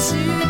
to